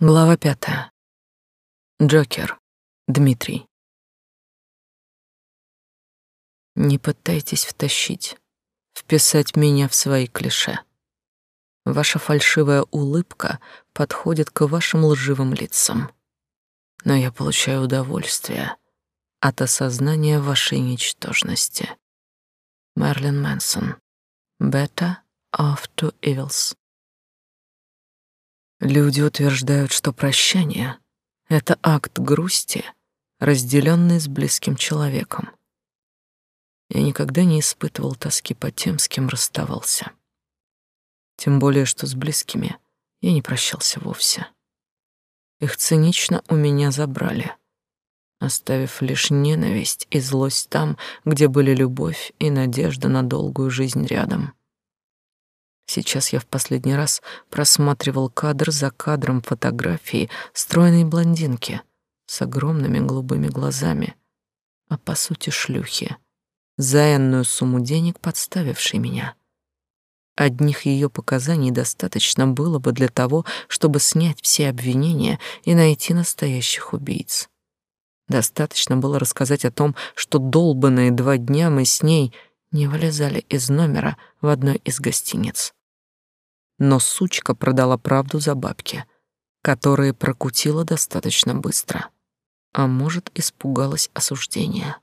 Глава пятая. Джокер. Дмитрий. Не пытайтесь втащить, вписать меня в свои клише. Ваша фальшивая улыбка подходит к вашим лживым лицам. Но я получаю удовольствие от осознания вашей ничтожности. Мерлин Мэнсон. Better of two evils. Люди утверждают, что прощание — это акт грусти, разделенный с близким человеком. Я никогда не испытывал тоски по тем, с кем расставался. Тем более, что с близкими я не прощался вовсе. Их цинично у меня забрали, оставив лишь ненависть и злость там, где были любовь и надежда на долгую жизнь рядом. Сейчас я в последний раз просматривал кадр за кадром фотографии стройной блондинки с огромными голубыми глазами, а по сути шлюхи, за энную сумму денег подставившей меня. Одних ее показаний достаточно было бы для того, чтобы снять все обвинения и найти настоящих убийц. Достаточно было рассказать о том, что долбанные два дня мы с ней не вылезали из номера в одной из гостиниц но сучка продала правду за бабки, которые прокутила достаточно быстро. А может, испугалась осуждения.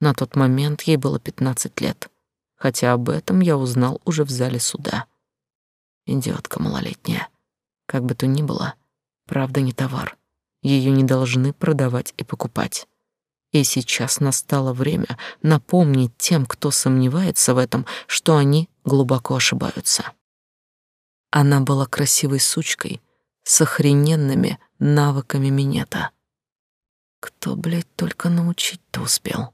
На тот момент ей было 15 лет, хотя об этом я узнал уже в зале суда. Идиотка малолетняя. Как бы то ни было, правда не товар. Ее не должны продавать и покупать. И сейчас настало время напомнить тем, кто сомневается в этом, что они глубоко ошибаются. Она была красивой сучкой с охрененными навыками минета. Кто, блядь, только научить-то успел?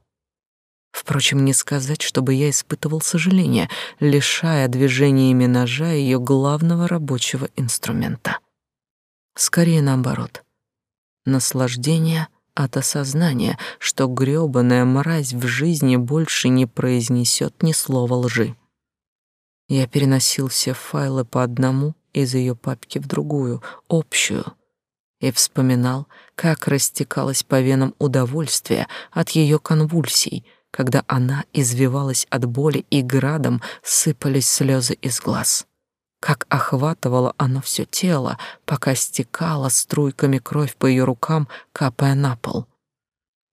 Впрочем, не сказать, чтобы я испытывал сожаление, лишая движениями ножа ее главного рабочего инструмента. Скорее наоборот. Наслаждение от осознания, что грёбаная мразь в жизни больше не произнесет ни слова лжи. Я переносил все файлы по одному из ее папки в другую, общую, и вспоминал, как растекалось по венам удовольствие от ее конвульсий, когда она извивалась от боли и градом сыпались слезы из глаз. Как охватывало оно все тело, пока стекала струйками кровь по ее рукам, капая на пол.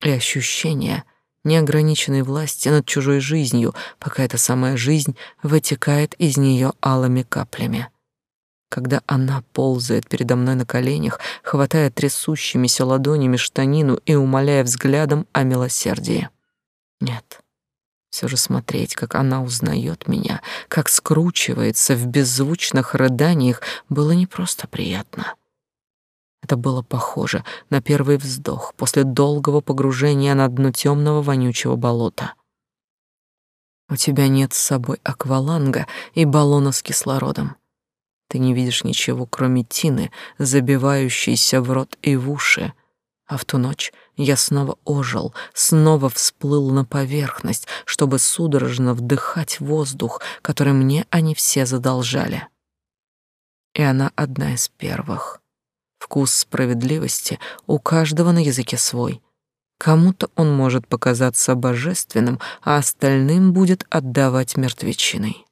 И ощущение, неограниченной власти над чужой жизнью, пока эта самая жизнь вытекает из нее алыми каплями. Когда она ползает передо мной на коленях, хватая трясущимися ладонями штанину и умоляя взглядом о милосердии. Нет, все же смотреть, как она узнает меня, как скручивается в беззвучных рыданиях, было не просто приятно. Это было похоже на первый вздох после долгого погружения на дно темного вонючего болота. У тебя нет с собой акваланга и баллона с кислородом. Ты не видишь ничего, кроме тины, забивающейся в рот и в уши. А в ту ночь я снова ожил, снова всплыл на поверхность, чтобы судорожно вдыхать воздух, который мне они все задолжали. И она одна из первых. Вкус справедливости у каждого на языке свой. Кому-то он может показаться божественным, а остальным будет отдавать мертвечиной.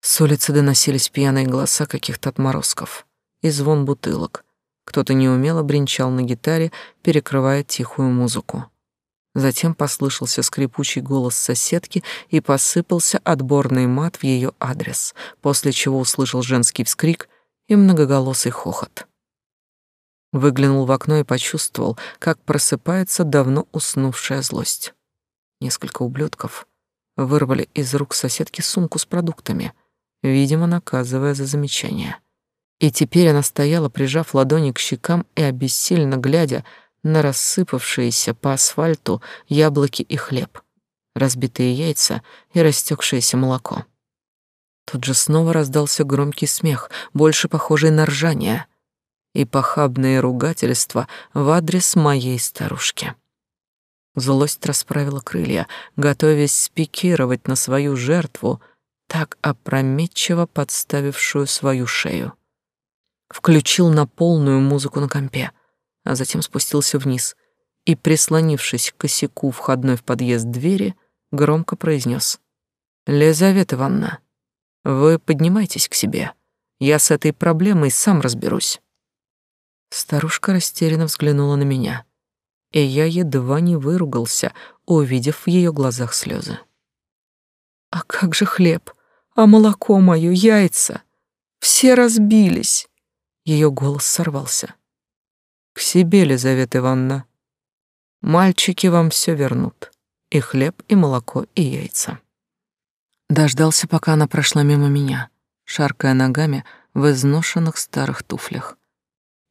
С улицы доносились пьяные голоса каких-то отморозков и звон бутылок. Кто-то неумело бренчал на гитаре, перекрывая тихую музыку. Затем послышался скрипучий голос соседки и посыпался отборный мат в ее адрес, после чего услышал женский вскрик и многоголосый хохот. Выглянул в окно и почувствовал, как просыпается давно уснувшая злость. Несколько ублюдков вырвали из рук соседки сумку с продуктами, видимо, наказывая за замечание. И теперь она стояла, прижав ладони к щекам и обессиленно глядя на рассыпавшиеся по асфальту яблоки и хлеб, разбитые яйца и растекшееся молоко. Тут же снова раздался громкий смех, больше похожий на ржание — и похабные ругательства в адрес моей старушки. Злость расправила крылья, готовясь спикировать на свою жертву, так опрометчиво подставившую свою шею. включил на полную музыку на компе, а затем спустился вниз и, прислонившись к косяку входной в подъезд двери, громко произнес: «Лизавета Ивановна, вы поднимайтесь к себе. Я с этой проблемой сам разберусь». Старушка растерянно взглянула на меня, и я едва не выругался, увидев в ее глазах слезы. «А как же хлеб? А молоко мое, яйца? Все разбились!» Ее голос сорвался. «К себе, Лизавета Ивановна. Мальчики вам все вернут. И хлеб, и молоко, и яйца». Дождался, пока она прошла мимо меня, шаркая ногами в изношенных старых туфлях,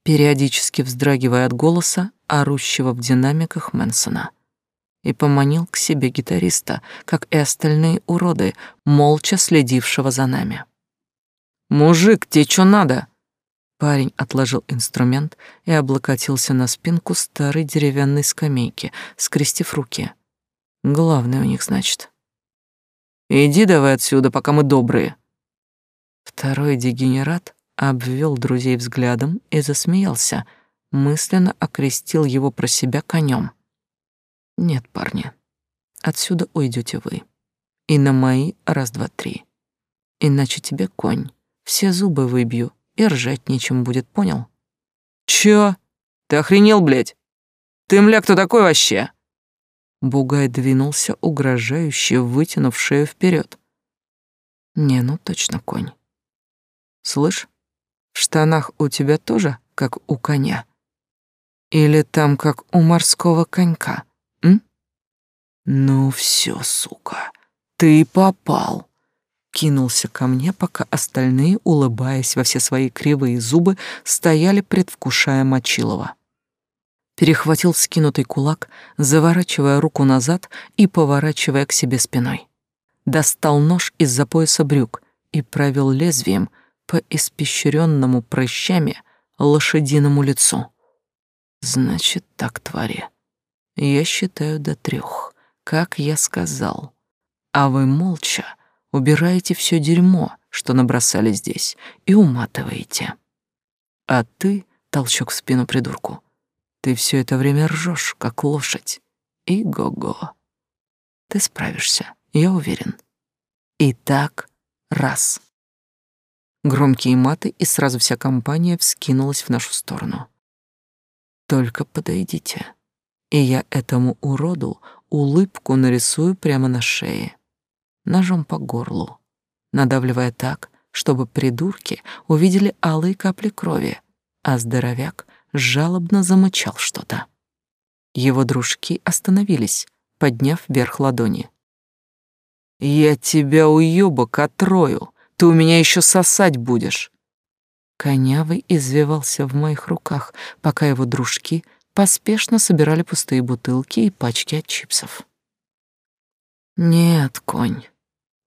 периодически вздрагивая от голоса, орущего в динамиках Мэнсона, и поманил к себе гитариста, как и остальные уроды, молча следившего за нами. «Мужик, тебе что надо?» Парень отложил инструмент и облокотился на спинку старой деревянной скамейки, скрестив руки. Главное у них, значит. Иди давай отсюда, пока мы добрые. Второй дегенерат обвел друзей взглядом и засмеялся, мысленно окрестил его про себя конем. Нет, парни, отсюда уйдете вы. И на мои раз, два, три. Иначе тебе конь. Все зубы выбью, и ржать нечем будет, понял? Чё? Ты охренел, блядь? Ты, мля, кто такой вообще? Бугай двинулся, угрожающе вытянув шею вперед. Не, ну точно конь. Слышь, в штанах у тебя тоже, как у коня? Или там, как у морского конька, м? Ну все, сука, ты попал. Кинулся ко мне, пока остальные, улыбаясь во все свои кривые зубы, стояли, предвкушая Мочилова перехватил скинутый кулак, заворачивая руку назад и поворачивая к себе спиной. Достал нож из-за пояса брюк и провел лезвием по испещренному прыщами лошадиному лицу. Значит так, твари. Я считаю до трех, как я сказал. А вы молча убираете все дерьмо, что набросали здесь, и уматываете. А ты, толчок в спину придурку, ты все это время ржешь, как лошадь. И го-го. Ты справишься, я уверен. Итак, раз. Громкие маты, и сразу вся компания вскинулась в нашу сторону. Только подойдите, и я этому уроду улыбку нарисую прямо на шее, ножом по горлу, надавливая так, чтобы придурки увидели алые капли крови, а здоровяк жалобно замычал что-то. Его дружки остановились, подняв вверх ладони. «Я тебя, уёбок, отрою! Ты у меня еще сосать будешь!» Конявый извивался в моих руках, пока его дружки поспешно собирали пустые бутылки и пачки от чипсов. «Нет, конь,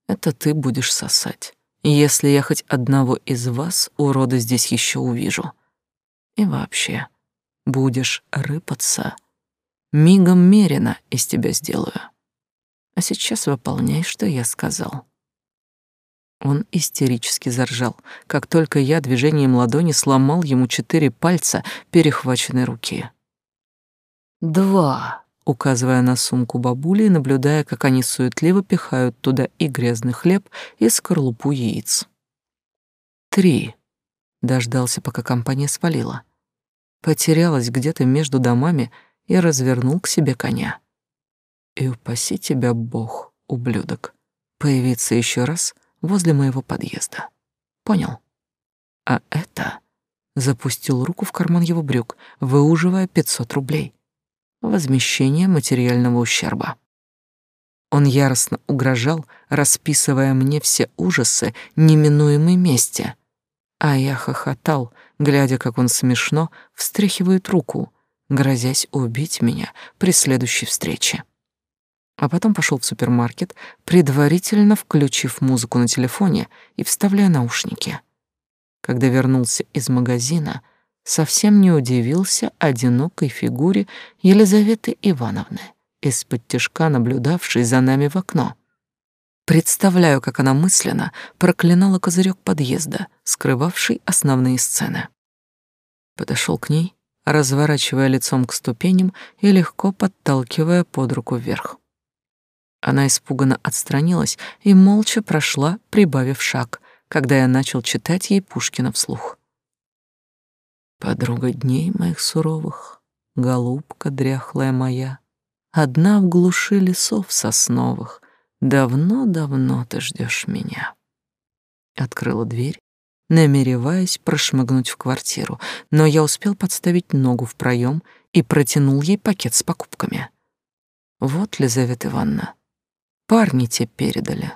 это ты будешь сосать, если я хоть одного из вас, урода, здесь еще увижу. И вообще, будешь рыпаться, мигом мерено из тебя сделаю. А сейчас выполняй, что я сказал. Он истерически заржал, как только я движением ладони сломал ему четыре пальца перехваченной руки. «Два», — указывая на сумку бабули и наблюдая, как они суетливо пихают туда и грязный хлеб, и скорлупу яиц. «Три», — дождался, пока компания свалила потерялась где-то между домами и развернул к себе коня. И упаси тебя, Бог, ублюдок, появиться еще раз возле моего подъезда. Понял? А это... Запустил руку в карман его брюк, выуживая пятьсот рублей. Возмещение материального ущерба. Он яростно угрожал, расписывая мне все ужасы неминуемой мести. А я хохотал, глядя, как он смешно встряхивает руку, грозясь убить меня при следующей встрече. А потом пошел в супермаркет, предварительно включив музыку на телефоне и вставляя наушники. Когда вернулся из магазина, совсем не удивился одинокой фигуре Елизаветы Ивановны, из-под тяжка наблюдавшей за нами в окно. Представляю, как она мысленно проклинала козырек подъезда, скрывавший основные сцены. Подошел к ней, разворачивая лицом к ступеням и легко подталкивая под руку вверх. Она испуганно отстранилась и молча прошла, прибавив шаг, когда я начал читать ей Пушкина вслух. Подруга дней моих суровых, голубка дряхлая моя, Одна в глуши лесов сосновых, Давно-давно ты ждешь меня. Открыла дверь, намереваясь прошмыгнуть в квартиру, но я успел подставить ногу в проем и протянул ей пакет с покупками. Вот, Лизавета Ивановна, парни те передали.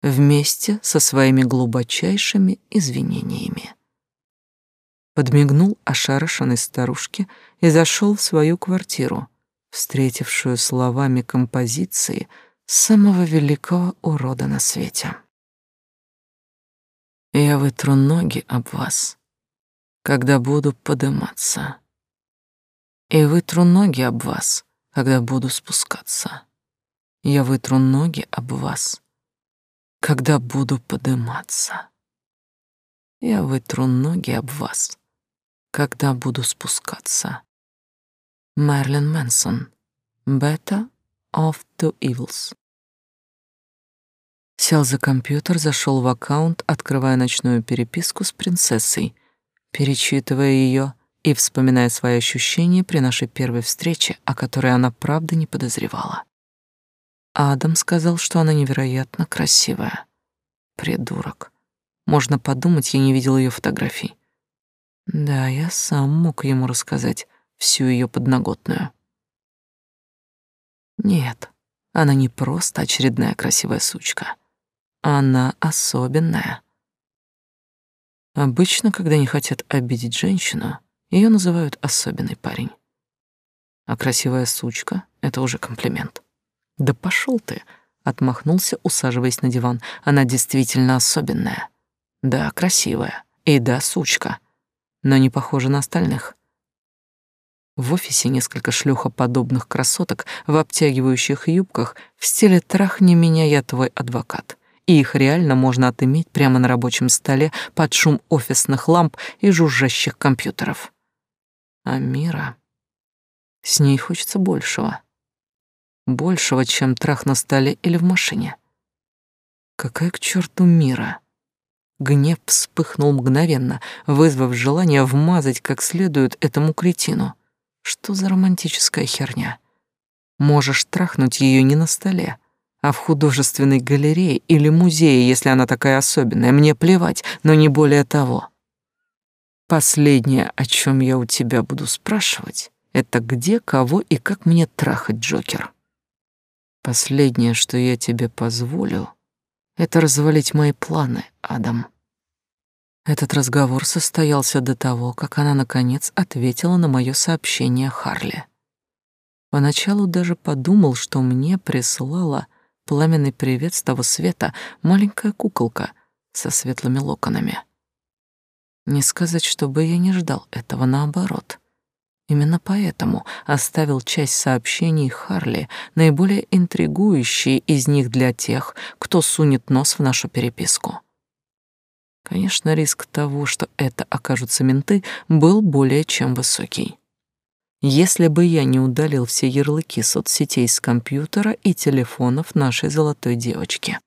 Вместе со своими глубочайшими извинениями. Подмигнул ошарашенной старушке и зашел в свою квартиру, встретившую словами композиции самого великого урода на свете. Я вытру ноги об вас, когда буду подниматься, и вытру ноги об вас, когда буду спускаться. Я вытру ноги об вас, когда буду подниматься. Я вытру ноги об вас, когда буду спускаться. Мерлин Мэнсон. Better of two evils. Сел за компьютер, зашел в аккаунт, открывая ночную переписку с принцессой, перечитывая ее и вспоминая свои ощущения при нашей первой встрече, о которой она правда не подозревала. Адам сказал, что она невероятно красивая. Придурок. Можно подумать, я не видел ее фотографий. Да, я сам мог ему рассказать всю ее подноготную. Нет, она не просто очередная красивая сучка. Она особенная. Обычно, когда не хотят обидеть женщину, ее называют особенный парень. А красивая сучка — это уже комплимент. Да пошел ты, отмахнулся, усаживаясь на диван. Она действительно особенная. Да, красивая. И да, сучка. Но не похожа на остальных. В офисе несколько шлюхоподобных красоток в обтягивающих юбках в стиле «трахни меня, я твой адвокат». И их реально можно отыметь прямо на рабочем столе под шум офисных ламп и жужжащих компьютеров. А Мира... С ней хочется большего. Большего, чем трах на столе или в машине. Какая к черту Мира? Гнев вспыхнул мгновенно, вызвав желание вмазать как следует этому кретину. Что за романтическая херня? Можешь трахнуть ее не на столе, а в художественной галерее или музее, если она такая особенная. Мне плевать, но не более того. Последнее, о чем я у тебя буду спрашивать, это где, кого и как мне трахать, Джокер. Последнее, что я тебе позволю, это развалить мои планы, Адам. Этот разговор состоялся до того, как она наконец ответила на мое сообщение Харли. Поначалу даже подумал, что мне прислала пламенный привет с того света маленькая куколка со светлыми локонами. Не сказать, чтобы я не ждал этого, наоборот. Именно поэтому оставил часть сообщений Харли, наиболее интригующие из них для тех, кто сунет нос в нашу переписку. Конечно, риск того, что это окажутся менты, был более чем высокий. Если бы я не удалил все ярлыки соцсетей с компьютера и телефонов нашей золотой девочки.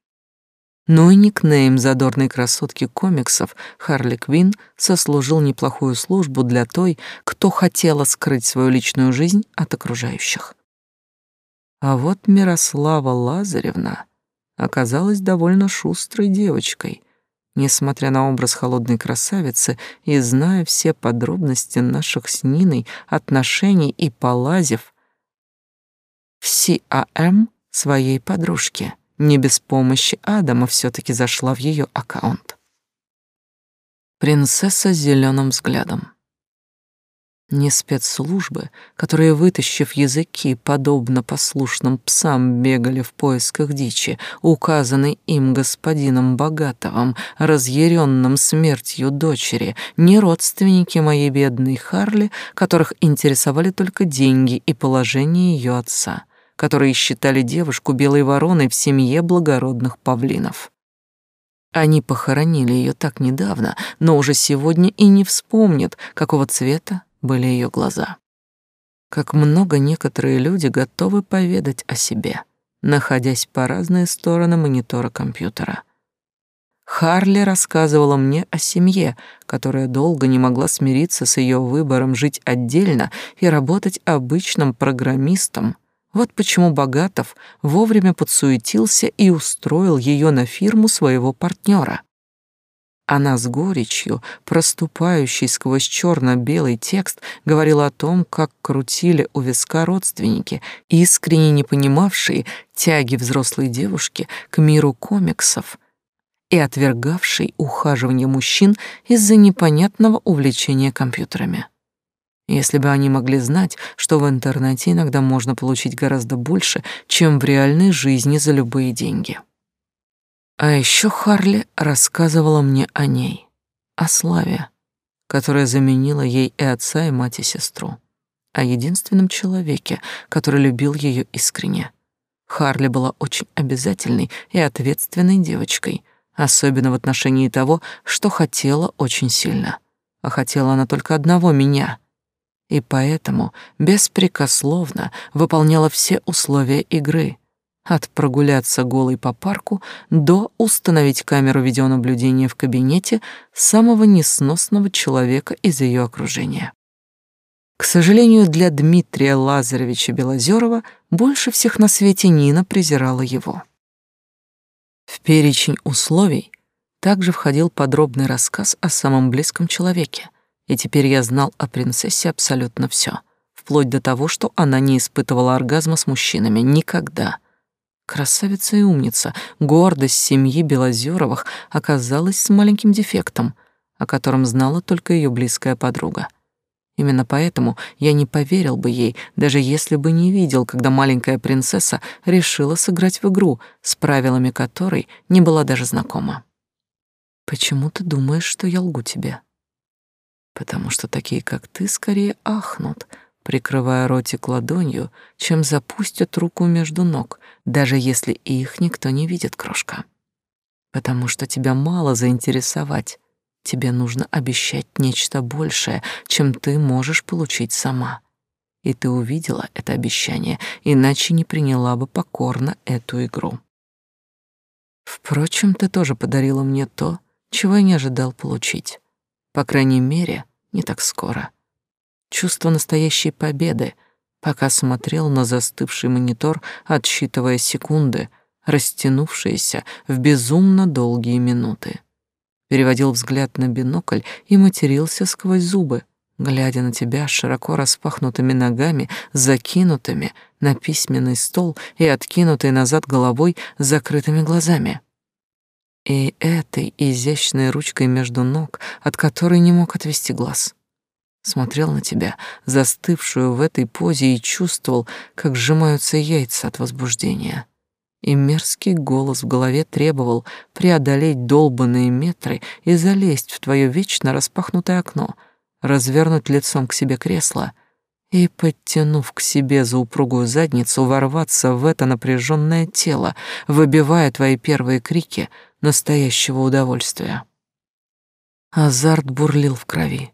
Ну и никнейм задорной красотки комиксов Харли Квин сослужил неплохую службу для той, кто хотела скрыть свою личную жизнь от окружающих. А вот Мирослава Лазаревна оказалась довольно шустрой девочкой — Несмотря на образ холодной красавицы и зная все подробности наших с Ниной отношений и полазив в CAM своей подружки, не без помощи Адама все таки зашла в ее аккаунт. Принцесса с зеленым взглядом. Не спецслужбы, которые, вытащив языки, подобно послушным псам, бегали в поисках дичи, указанной им господином Богатовым, разъяренным смертью дочери, не родственники моей бедной Харли, которых интересовали только деньги и положение ее отца, которые считали девушку белой вороной в семье благородных павлинов. Они похоронили ее так недавно, но уже сегодня и не вспомнят, какого цвета были ее глаза. Как много некоторые люди готовы поведать о себе, находясь по разные стороны монитора компьютера. Харли рассказывала мне о семье, которая долго не могла смириться с ее выбором жить отдельно и работать обычным программистом. Вот почему Богатов вовремя подсуетился и устроил ее на фирму своего партнера. Она с горечью, проступающей сквозь черно-белый текст, говорила о том, как крутили у виска родственники, искренне не понимавшие тяги взрослой девушки к миру комиксов и отвергавшей ухаживание мужчин из-за непонятного увлечения компьютерами. Если бы они могли знать, что в интернете иногда можно получить гораздо больше, чем в реальной жизни за любые деньги. А еще Харли рассказывала мне о ней, о Славе, которая заменила ей и отца, и мать, и сестру, о единственном человеке, который любил ее искренне. Харли была очень обязательной и ответственной девочкой, особенно в отношении того, что хотела очень сильно. А хотела она только одного — меня. И поэтому беспрекословно выполняла все условия игры, от прогуляться голой по парку до установить камеру видеонаблюдения в кабинете самого несносного человека из ее окружения. К сожалению, для Дмитрия Лазаревича Белозерова больше всех на свете Нина презирала его. В перечень условий также входил подробный рассказ о самом близком человеке, и теперь я знал о принцессе абсолютно все, вплоть до того, что она не испытывала оргазма с мужчинами никогда. Красавица и умница, гордость семьи Белозеровых оказалась с маленьким дефектом, о котором знала только ее близкая подруга — Именно поэтому я не поверил бы ей, даже если бы не видел, когда маленькая принцесса решила сыграть в игру, с правилами которой не была даже знакома. Почему ты думаешь, что я лгу тебе? Потому что такие, как ты, скорее ахнут, прикрывая ротик ладонью, чем запустят руку между ног, даже если их никто не видит, крошка. Потому что тебя мало заинтересовать, Тебе нужно обещать нечто большее, чем ты можешь получить сама. И ты увидела это обещание, иначе не приняла бы покорно эту игру. Впрочем, ты тоже подарила мне то, чего я не ожидал получить. По крайней мере, не так скоро. Чувство настоящей победы, пока смотрел на застывший монитор, отсчитывая секунды, растянувшиеся в безумно долгие минуты переводил взгляд на бинокль и матерился сквозь зубы, глядя на тебя широко распахнутыми ногами, закинутыми на письменный стол и откинутой назад головой закрытыми глазами. И этой изящной ручкой между ног, от которой не мог отвести глаз. Смотрел на тебя, застывшую в этой позе, и чувствовал, как сжимаются яйца от возбуждения и мерзкий голос в голове требовал преодолеть долбанные метры и залезть в твое вечно распахнутое окно, развернуть лицом к себе кресло и, подтянув к себе за упругую задницу, ворваться в это напряженное тело, выбивая твои первые крики настоящего удовольствия. Азарт бурлил в крови,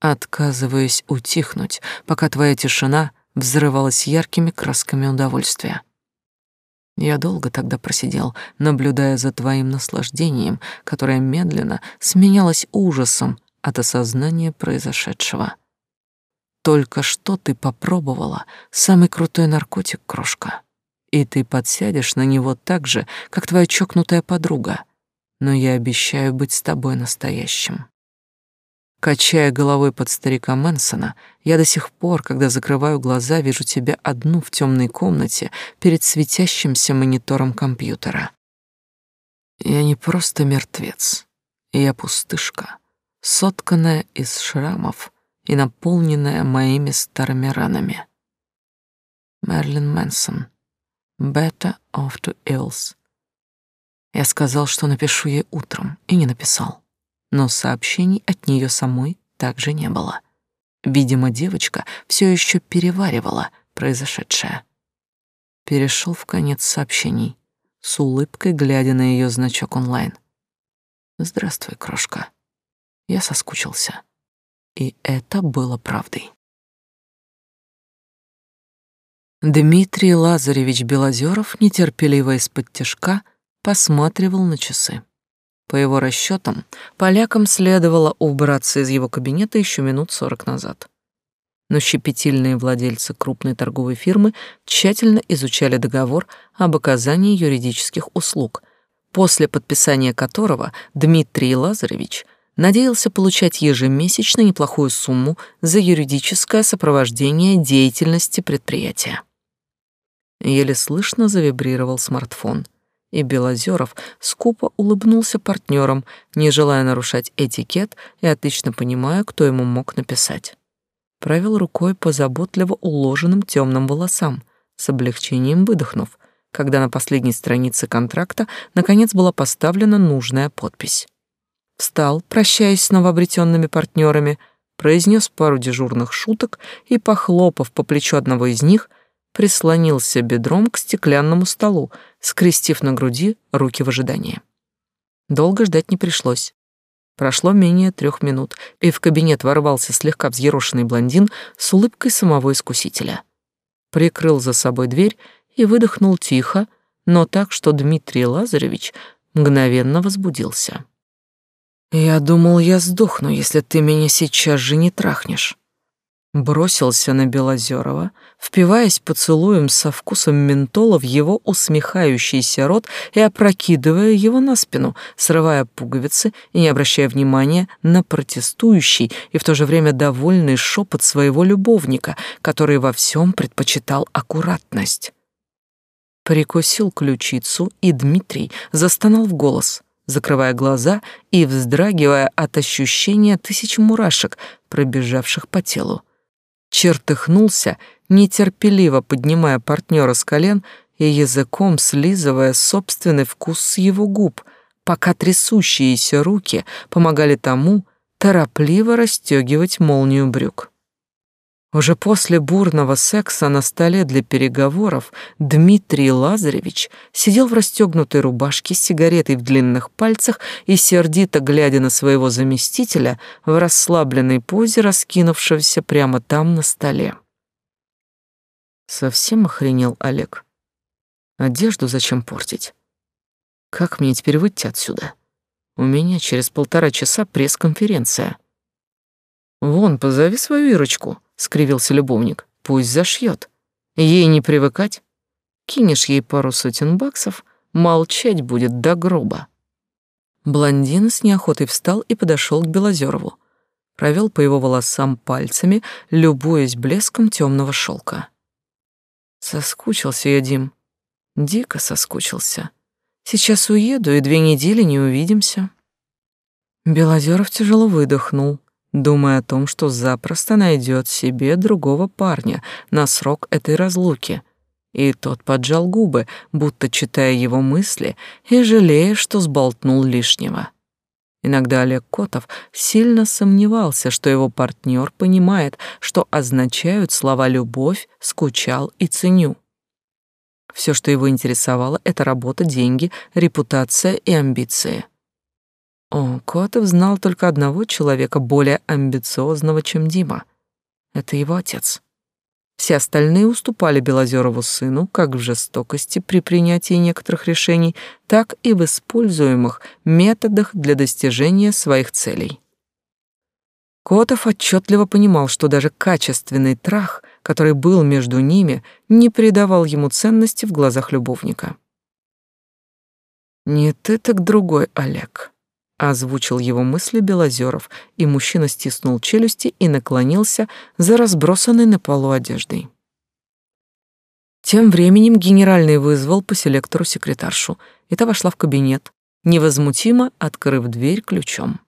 отказываясь утихнуть, пока твоя тишина взрывалась яркими красками удовольствия. Я долго тогда просидел, наблюдая за твоим наслаждением, которое медленно сменялось ужасом от осознания произошедшего. Только что ты попробовала самый крутой наркотик, крошка, и ты подсядешь на него так же, как твоя чокнутая подруга, но я обещаю быть с тобой настоящим. Качая головой под старика Мэнсона, я до сих пор, когда закрываю глаза, вижу тебя одну в темной комнате перед светящимся монитором компьютера. Я не просто мертвец, я пустышка, сотканная из шрамов и наполненная моими старыми ранами. Мерлин Мэнсон. Better of two ills. Я сказал, что напишу ей утром, и не написал но сообщений от нее самой также не было. Видимо, девочка все еще переваривала произошедшее. Перешел в конец сообщений, с улыбкой глядя на ее значок онлайн. Здравствуй, крошка. Я соскучился. И это было правдой. Дмитрий Лазаревич Белозеров нетерпеливо из-под тяжка посматривал на часы. По его расчетам, полякам следовало убраться из его кабинета еще минут сорок назад. Но щепетильные владельцы крупной торговой фирмы тщательно изучали договор об оказании юридических услуг, после подписания которого Дмитрий Лазаревич надеялся получать ежемесячно неплохую сумму за юридическое сопровождение деятельности предприятия. Еле слышно завибрировал смартфон — и Белозеров скупо улыбнулся партнерам, не желая нарушать этикет и отлично понимая, кто ему мог написать. Провел рукой по заботливо уложенным темным волосам, с облегчением выдохнув, когда на последней странице контракта наконец была поставлена нужная подпись. Встал, прощаясь с новообретенными партнерами, произнес пару дежурных шуток и, похлопав по плечу одного из них, прислонился бедром к стеклянному столу, скрестив на груди руки в ожидании. Долго ждать не пришлось. Прошло менее трех минут, и в кабинет ворвался слегка взъерошенный блондин с улыбкой самого искусителя. Прикрыл за собой дверь и выдохнул тихо, но так, что Дмитрий Лазаревич мгновенно возбудился. «Я думал, я сдохну, если ты меня сейчас же не трахнешь» бросился на Белозерова, впиваясь поцелуем со вкусом ментола в его усмехающийся рот и опрокидывая его на спину, срывая пуговицы и не обращая внимания на протестующий и в то же время довольный шепот своего любовника, который во всем предпочитал аккуратность. Прикусил ключицу, и Дмитрий застонал в голос — закрывая глаза и вздрагивая от ощущения тысяч мурашек, пробежавших по телу чертыхнулся, нетерпеливо поднимая партнера с колен и языком слизывая собственный вкус с его губ, пока трясущиеся руки помогали тому торопливо расстегивать молнию брюк. Уже после бурного секса на столе для переговоров Дмитрий Лазаревич сидел в расстегнутой рубашке с сигаретой в длинных пальцах и, сердито глядя на своего заместителя, в расслабленной позе, раскинувшегося прямо там на столе. Совсем охренел Олег. Одежду зачем портить? Как мне теперь выйти отсюда? У меня через полтора часа пресс-конференция. Вон, позови свою Ирочку. — скривился любовник. «Пусть зашьет. Ей не привыкать. Кинешь ей пару сотен баксов, молчать будет до гроба». Блондин с неохотой встал и подошел к Белозерову. Провел по его волосам пальцами, любуясь блеском темного шелка. Соскучился я, Дим. Дико соскучился. Сейчас уеду, и две недели не увидимся. Белозеров тяжело выдохнул думая о том, что запросто найдет себе другого парня на срок этой разлуки. И тот поджал губы, будто читая его мысли и жалея, что сболтнул лишнего. Иногда Олег Котов сильно сомневался, что его партнер понимает, что означают слова «любовь», «скучал» и «ценю». Все, что его интересовало, это работа, деньги, репутация и амбиции. О, Котов знал только одного человека более амбициозного, чем Дима. Это его отец. Все остальные уступали Белозерову сыну как в жестокости при принятии некоторых решений, так и в используемых методах для достижения своих целей. Котов отчетливо понимал, что даже качественный трах, который был между ними, не придавал ему ценности в глазах любовника. «Не ты, так другой, Олег», озвучил его мысли Белозеров, и мужчина стиснул челюсти и наклонился за разбросанной на полу одеждой. Тем временем генеральный вызвал по селектору секретаршу, и та вошла в кабинет, невозмутимо открыв дверь ключом.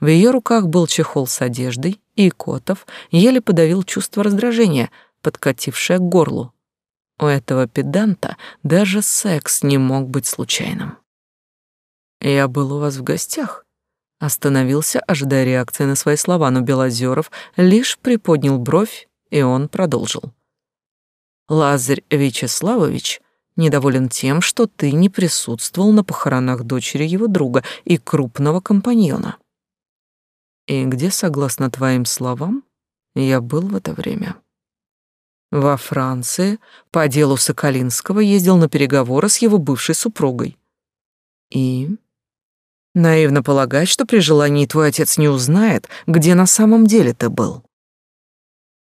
В ее руках был чехол с одеждой, и Котов еле подавил чувство раздражения, подкатившее к горлу. У этого педанта даже секс не мог быть случайным. «Я был у вас в гостях». Остановился, ожидая реакции на свои слова, но Белозеров лишь приподнял бровь, и он продолжил. Лазарь Вячеславович Недоволен тем, что ты не присутствовал на похоронах дочери его друга и крупного компаньона. И где, согласно твоим словам, я был в это время? Во Франции по делу Соколинского ездил на переговоры с его бывшей супругой. И наивно полагать, что при желании твой отец не узнает, где на самом деле ты был.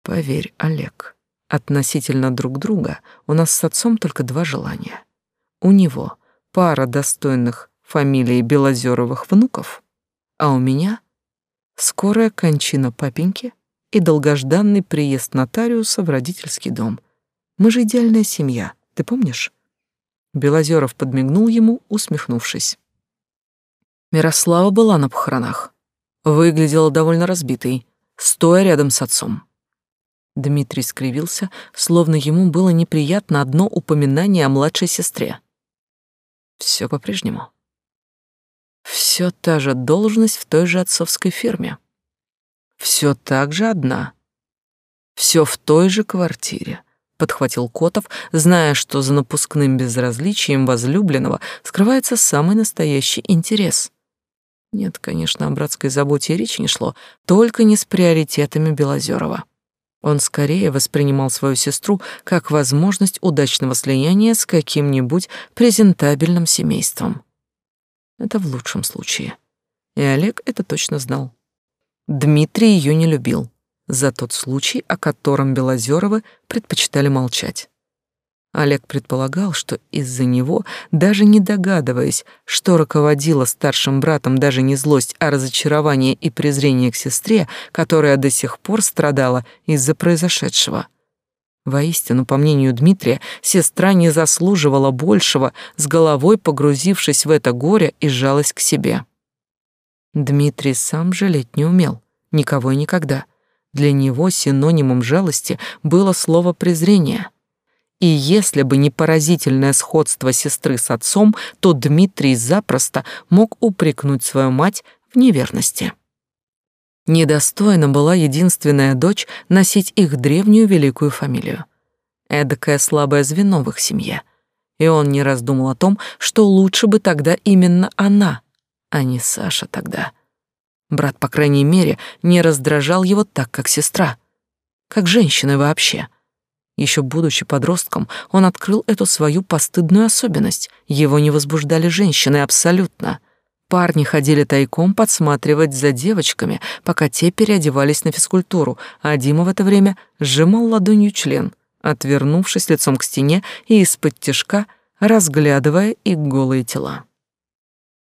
Поверь, Олег, относительно друг друга у нас с отцом только два желания. У него пара достойных фамилий Белозеровых внуков, а у меня скорая кончина папеньки и долгожданный приезд нотариуса в родительский дом. Мы же идеальная семья, ты помнишь? Белозеров подмигнул ему, усмехнувшись. Мирослава была на похоронах. Выглядела довольно разбитой, стоя рядом с отцом. Дмитрий скривился, словно ему было неприятно одно упоминание о младшей сестре. Все по-прежнему. Все та же должность в той же отцовской фирме. Все так же одна. Все в той же квартире, подхватил Котов, зная, что за напускным безразличием возлюбленного скрывается самый настоящий интерес. Нет, конечно, о братской заботе речи не шло, только не с приоритетами Белозерова. Он скорее воспринимал свою сестру как возможность удачного слияния с каким-нибудь презентабельным семейством. Это в лучшем случае. И Олег это точно знал. Дмитрий ее не любил за тот случай, о котором Белозеровы предпочитали молчать. Олег предполагал, что из-за него, даже не догадываясь, что руководила старшим братом даже не злость, а разочарование и презрение к сестре, которая до сих пор страдала из-за произошедшего. Воистину, по мнению Дмитрия, сестра не заслуживала большего, с головой погрузившись в это горе и жалость к себе. Дмитрий сам жалеть не умел, никого и никогда. Для него синонимом жалости было слово презрение — и если бы не поразительное сходство сестры с отцом, то Дмитрий запросто мог упрекнуть свою мать в неверности. Недостойна была единственная дочь носить их древнюю великую фамилию. Эдакое слабое звено в их семье. И он не раздумал о том, что лучше бы тогда именно она, а не Саша тогда. Брат, по крайней мере, не раздражал его так, как сестра. Как женщины вообще. Еще будучи подростком, он открыл эту свою постыдную особенность. Его не возбуждали женщины абсолютно. Парни ходили тайком подсматривать за девочками, пока те переодевались на физкультуру, а Дима в это время сжимал ладонью член, отвернувшись лицом к стене и из-под тишка разглядывая их голые тела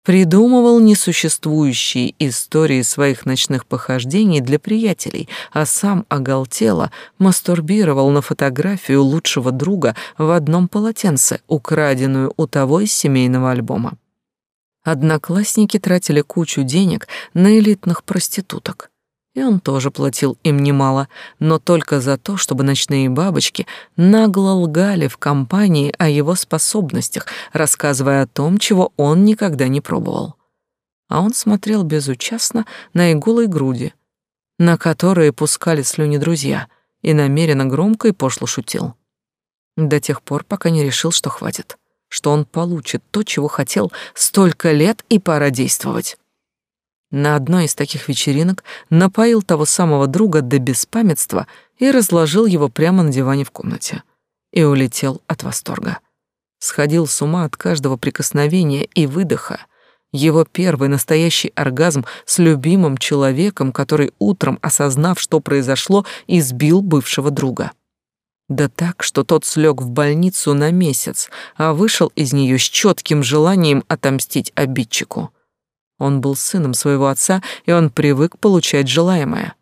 придумывал несуществующие истории своих ночных похождений для приятелей, а сам оголтело мастурбировал на фотографию лучшего друга в одном полотенце, украденную у того из семейного альбома. Одноклассники тратили кучу денег на элитных проституток и он тоже платил им немало, но только за то, чтобы ночные бабочки нагло лгали в компании о его способностях, рассказывая о том, чего он никогда не пробовал. А он смотрел безучастно на иголые груди, на которые пускали слюни друзья, и намеренно громко и пошло шутил. До тех пор, пока не решил, что хватит, что он получит то, чего хотел столько лет, и пора действовать. На одной из таких вечеринок напоил того самого друга до беспамятства и разложил его прямо на диване в комнате. И улетел от восторга. Сходил с ума от каждого прикосновения и выдоха. Его первый настоящий оргазм с любимым человеком, который утром, осознав, что произошло, избил бывшего друга. Да так, что тот слег в больницу на месяц, а вышел из нее с четким желанием отомстить обидчику. Он был сыном своего отца, и он привык получать желаемое.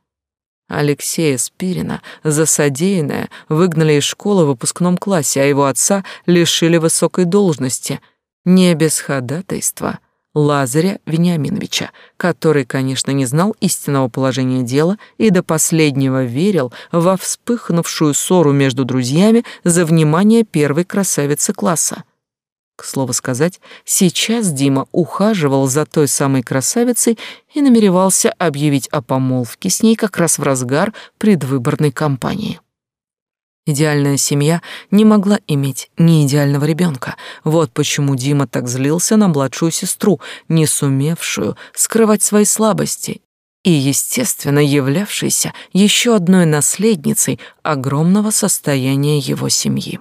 Алексея Спирина за содеянное выгнали из школы в выпускном классе, а его отца лишили высокой должности, не без ходатайства Лазаря Вениаминовича, который, конечно, не знал истинного положения дела и до последнего верил во вспыхнувшую ссору между друзьями за внимание первой красавицы класса. К слову сказать, сейчас Дима ухаживал за той самой красавицей и намеревался объявить о помолвке с ней как раз в разгар предвыборной кампании. Идеальная семья не могла иметь ни идеального ребенка. Вот почему Дима так злился на младшую сестру, не сумевшую скрывать свои слабости и, естественно, являвшейся еще одной наследницей огромного состояния его семьи.